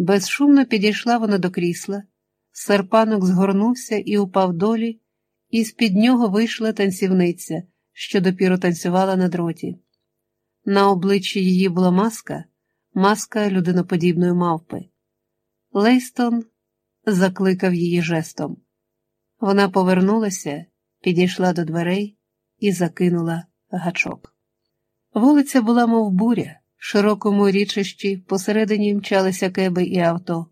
Безшумно підійшла вона до крісла, серпанок згорнувся і упав долі, і з-під нього вийшла танцівниця, що допіру танцювала на дроті. На обличчі її була маска, маска людиноподібної мавпи. Лейстон закликав її жестом. Вона повернулася, підійшла до дверей і закинула гачок. Вулиця була, мов буря, широкому річищі посередині мчалися кеби і авто,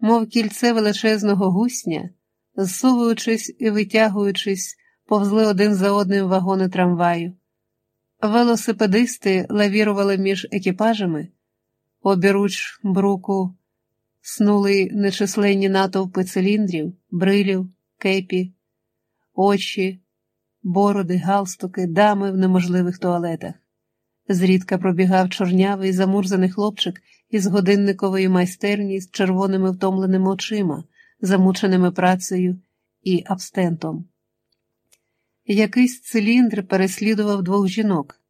мов кільце величезного гусня, зсовуючись і витягуючись, повзли один за одним вагони трамваю. Велосипедисти лавірували між екіпажами, обіруч бруку снули нечисленні натовпи циліндрів, брилів, кепі, очі, бороди, галстуки, дами в неможливих туалетах. Зрідка пробігав чорнявий замурзаний хлопчик із годинникової майстерні з червоними втомленими очима, замученими працею і абстентом. Якийсь циліндр переслідував двох жінок.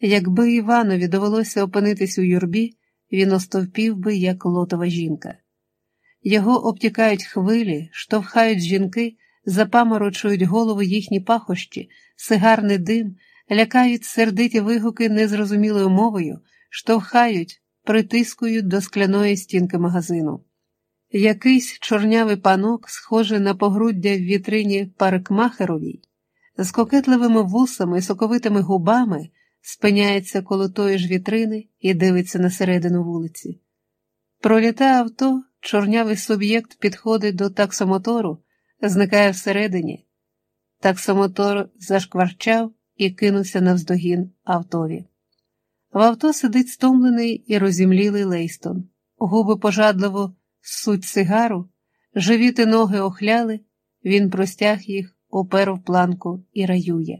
Якби Іванові довелося опинитись у юрбі, він остовпів би, як лотова жінка. Його обтікають хвилі, штовхають жінки, запаморочують голови їхні пахощі, сигарний дим, лякають сердиті вигуки незрозумілою мовою, штовхають, притискують до скляної стінки магазину. Якийсь чорнявий панок, схожий на погруддя в вітрині парикмахеровій, з кокетливими вусами і соковитими губами спиняється коло тої ж вітрини і дивиться на середину вулиці. Пролітає авто, чорнявий суб'єкт підходить до таксомотору, зникає всередині. Таксомотор зашкварчав і кинувся навздогін автові. В авто сидить стомлений і розімлілий Лейстон. Губи пожадливо суть сигару, живіти ноги охляли, він простяг їх, опер планку і раює.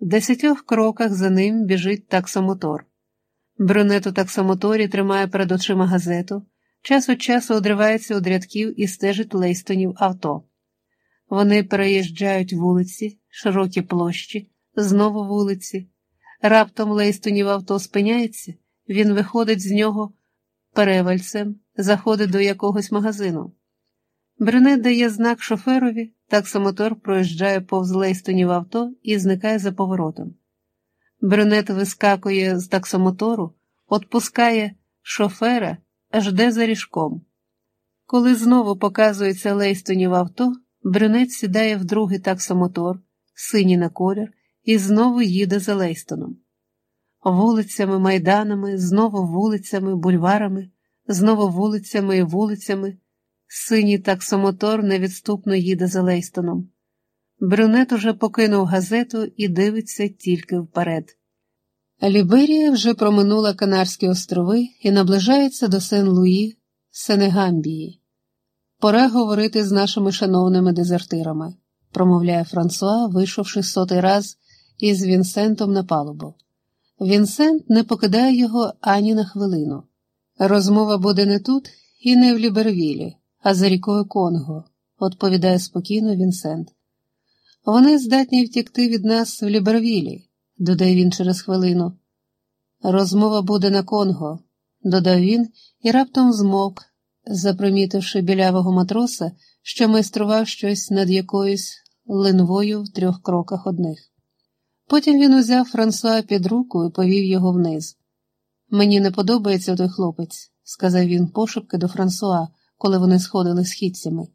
В десятьох кроках за ним біжить таксомотор. Брюнет у таксомоторі тримає перед очима газету, час від часу одривається від рядків і стежить лейстонів авто. Вони переїжджають вулиці, широкі площі, знову вулиці. Раптом лейстонів авто спиняється, він виходить з нього перевальцем, заходить до якогось магазину. Брюнет дає знак шоферові, таксомотор проїжджає повз лейстонів авто і зникає за поворотом. Брюнет вискакує з таксомотору, отпускає шофера, жде за ріжком. Коли знову показується лейстонів авто, брюнет сідає в другий таксомотор, синій на колір, і знову їде за Лейстоном. Вулицями, майданами, знову вулицями, бульварами, знову вулицями і вулицями. Синій таксомотор невідступно їде за Лейстоном. Брюнет уже покинув газету і дивиться тільки вперед. Ліберія вже проминула Канарські острови і наближається до Сен-Луї, Сенегамбії. Пора говорити з нашими шановними дезертирами, промовляє Франсуа, вийшовши сотий раз із Вінсентом на палубу. Вінсент не покидає його ані на хвилину. Розмова буде не тут і не в Лібервілі а за рікою Конго, відповідає спокійно Вінсент. Вони здатні втікти від нас в Лібервілі, додає він через хвилину. Розмова буде на Конго, додав він і раптом змовк, запримітивши білявого матроса, що майстрував щось над якоюсь линвою в трьох кроках одних. Потім він узяв Франсуа під руку і повів його вниз. Мені не подобається той хлопець, сказав він пошепки до Франсуа коли вони сходили східцями.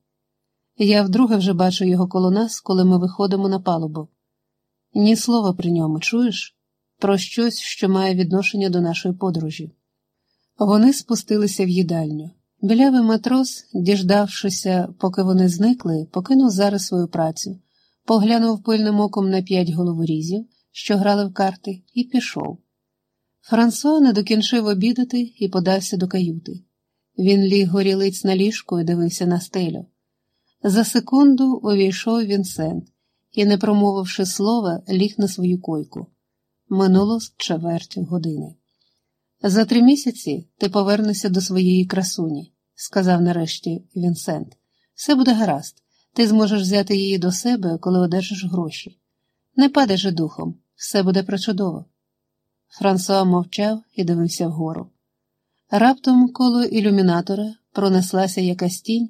Я вдруге вже бачу його коло нас, коли ми виходимо на палубу. Ні слова при ньому, чуєш? Про щось, що має відношення до нашої подорожі. Вони спустилися в їдальню. Білявий матрос, діждавшися, поки вони зникли, покинув зараз свою працю, поглянув пильним оком на п'ять головорізів, що грали в карти, і пішов. Франсуа не докінчив обідати і подався до каюти. Він ліг горілиць на ліжку і дивився на стелю. За секунду увійшов Вінсент і, не промовивши слова, ліг на свою койку. Минуло з чверть години. За три місяці ти повернешся до своєї красуні, сказав нарешті Вінсент. Все буде гаразд, ти зможеш взяти її до себе, коли одержиш гроші. Не падай же духом, все буде причудово. Франсуа мовчав і дивився вгору. Раптом коло ілюмінатора пронеслася якась тінь,